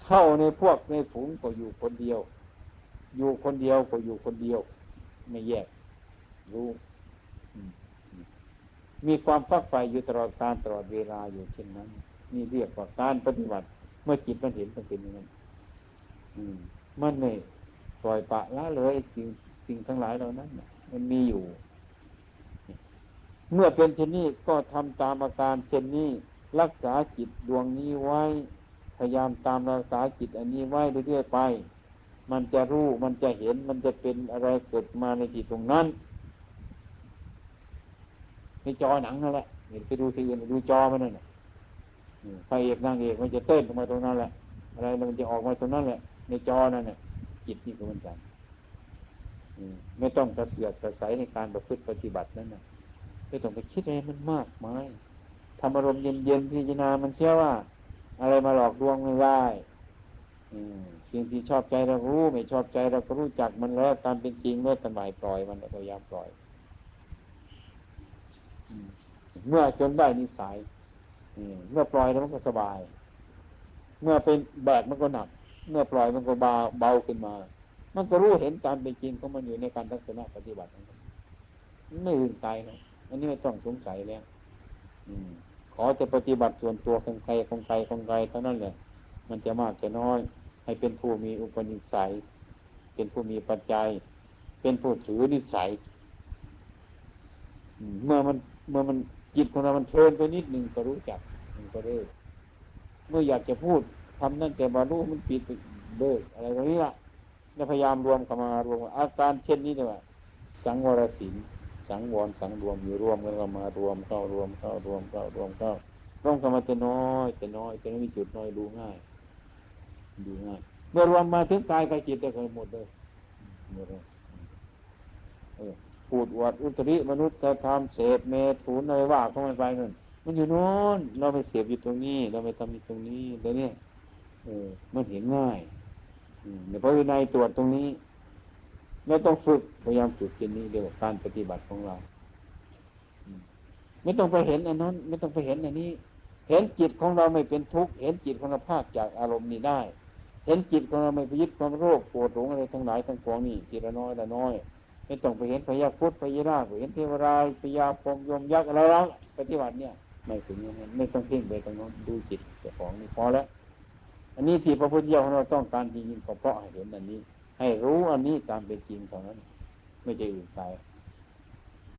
A: เข้าในพวกในฝูงก็อยู่คนเดียว อยู่คนเดียวก็อยู่คนเดียว ไม่แยกรู้ มีความฟักไฟอยู่ตลอดการตลอดเวลาอยู่เช่นนั้น นี่เรียกว่าการปฏิบัติ เมื่อจิตมันเห็นมันเป็นอย่างนั้นมันไม่ปล่อยปะละเลยสิ่งสิ่งทั้งหลายเหล่านั้นมันมีอยู่ เมื่อเป็นเช่นนี้ก็ทำตามอาการเช่นนี้ รักษาจิตดวงนี้ไว้ พยายามตามรักษาจิตอันนี้ไว้เรื่อยๆไป มันจะรู้มันจะเห็นมันจะเป็นอะไรเกิดมาในจิตตรงนั้น ในจอหนังนั่นแหละเห็นไปดูทีอื่นดูจอมันนั่นแหละไฟเอกนางเอกมันจะเต้นออกมาตรงนั้นแหละ อะไรมันจะออกมาตรงนั้นแหละ ในจอนั่นเนี่ยจิตนี่ก็เหมือนกันไม่ต้องกระเสือกกระใสในการประพฤติปฏิบัตินั่นนะไม่ต้องไปคิดอะไรมันมากมายทำอารมณ์เย็นๆพิจารณามันเชื่อว่า อะไรมาหลอกลวงไม่ได้สิ่งที่ชอบใจเรารู้ ไม่ชอบใจเราก็รู้จักมันแล้วตามเป็นจริงเมื่อสมัยปล่อยมันพยายามปล่อย เมื่อจนได้นิสัยเมื่อปล่อยแล้วมันก็สบาย เมื่อเป็นแบกมันก็หนัก เมื่อปล่อยมันก็เบาเบาขึ้นมา มันก็รู้เห็นตามเป็นจริงของมันอยู่ในการทัศนะปฏิบัติไม่อื่นไกลนะอันนี้ไม่ต้องสงสัยแล้วอืมขอจะปฏิบัติส่วนตัวของใครของใครของใครเท่านั้นแหละ มันจะมากจะน้อย ให้เป็นผู้มีอุปนิสัย เป็นผู้มีปัจจัย เป็นผู้ถือนิสัย เมื่อมัน เมื่อมันจิตของเรามันเพลินไปนิดหนึ่งก็รู้จักมันก็เลิกเมื่ออยากจะพูดทำนั่นแต่บารู้มันปิดไปเลิกอะไรตรงนี้ล่ะแล้วพยายามรวมเข้ามารวมอาการเช่นนี้เนี่ยว่า สังวรสินสังวรสังรวมอยู่รวมกันก็มารวมเข้ารวมเข้ารวมเข้ารวมเข้ารวมกันมาจะน้อยจะน้อยจะไม่มีจุดน้อยดูง่าย ดูง่ายเมื่อรวมมาถึงกายกับจิตได้เคยหมดเลยหมดเลยเออ พูดอวดอุตริมนุษย์ธรรมเสพเมถุนอะไรว่าเข้ามันไปนั่นมันอยู่โน้นเราไปเสพอยู่ตรงนี้ เราไปทำอยู่ตรงนี้แล้วเนี่ยเออมันเห็นง่ายอืมในพระวินัยตรวจตรงนี้ไม่ต้องฝึกพยายามฝึกเช่นนี้เรียกว่าการปฏิบัติของเราไม่ต้องไปเห็นอันนั้น ไม่ต้องไปเห็นอันนี้ เห็นจิตของเราไม่เป็นทุกข์เห็นจิตของเราภาคจากอารมณ์นี้ได้ เห็นจิตของเราไม่ไปยึดความโรคปวดหลงอะไรทั้งหลายทั้งปวงนี่จิตละน้อยละน้อย ไม่ต้องไปเห็นพญาพุทธพญานาคไปเห็นเทวราชพญาพงยมยักษ์อะไรแล้วปฏิบัติเนี่ย ไม่ถึงอย่างนั้นไม่ต้องเพ่งไปตรงนั้นดูจิตเจ้าของนี่พอแล้ว อันนี้ที่พระพุทธเจ้าของเราต้องการจริงๆก็เพราะให้เห็นอันนี้ ให้รู้อันนี้ตามเป็นจริงเท่านั้น ไม่ใช่อื่นไป